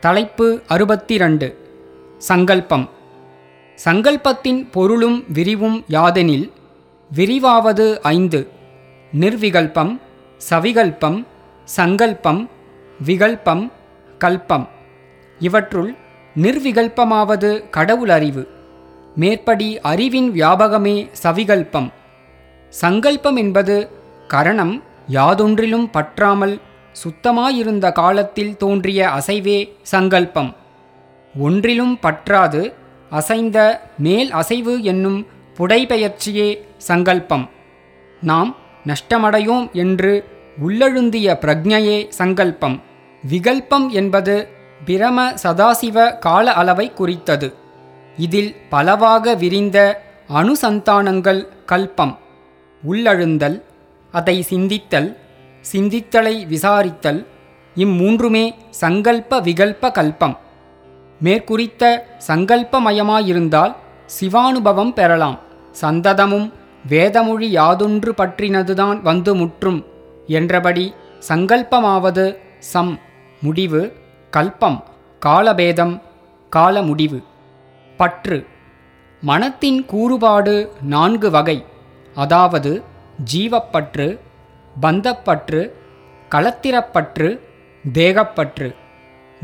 தலைப்பு அறுபத்தி ரெண்டு சங்கல்பம். சங்கல்பத்தின் பொருளும் விரிவும் யாதெனில் விரிவாவது ஐந்து. நிர்விகல்பம் சவிகல்பம் சங்கல்பம் விகல்பம் கல்பம். இவற்றுள் நிர்விகல்பமாவது கடவுள் அறிவு. மேற்படி அறிவின் வியாபகமே சவிகல்பம். சங்கல்பம் என்பது கரணம் யாதொன்றிலும் பற்றாமல் சுத்தமாயிருந்த காலத்தில் தோன்றிய அசைவே சங்கல்பம். ஒன்றிலும் பற்றாது அசைந்த மேல் அசைவு என்னும் புடைபெயர்ச்சியே சங்கல்பம். நாம் நஷ்டமடையோம் என்று உள்ளழுந்திய பிரக்ஞையே சங்கல்பம். விகல்பம் என்பது பிரம சதாசிவ கால அளவை குறித்தது. இதில் பலவாக விரிந்த அணுசந்தானங்கள் கல்பம். உள்ளழுந்தல் அதை சிந்தித்தல் சிந்தித்தலை விசாரித்தல் இம்மூன்றுமே சங்கல்ப விகல்ப கல்பம். மேற்குறித்த சங்கல்பமயமாயிருந்தால் சிவானுபவம் பெறலாம். சந்ததமும் வேதமொழி யாதொன்று பற்றினதுதான் வந்து முற்றும். என்றபடி சங்கல்பமாவது சம் முடிவு கல்பம் காலபேதம் கால முடிவு பற்று. மனத்தின் கூறுபாடு நான்கு வகை. அதாவது ஜீவப்பற்று பந்தப்பற்று களத்திரப்பற்று தேகப்பற்று.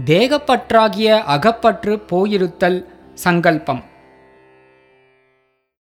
தேகப்பற்றாகிய அகப்பற்று போயிருத்தல் சங்கல்பம்.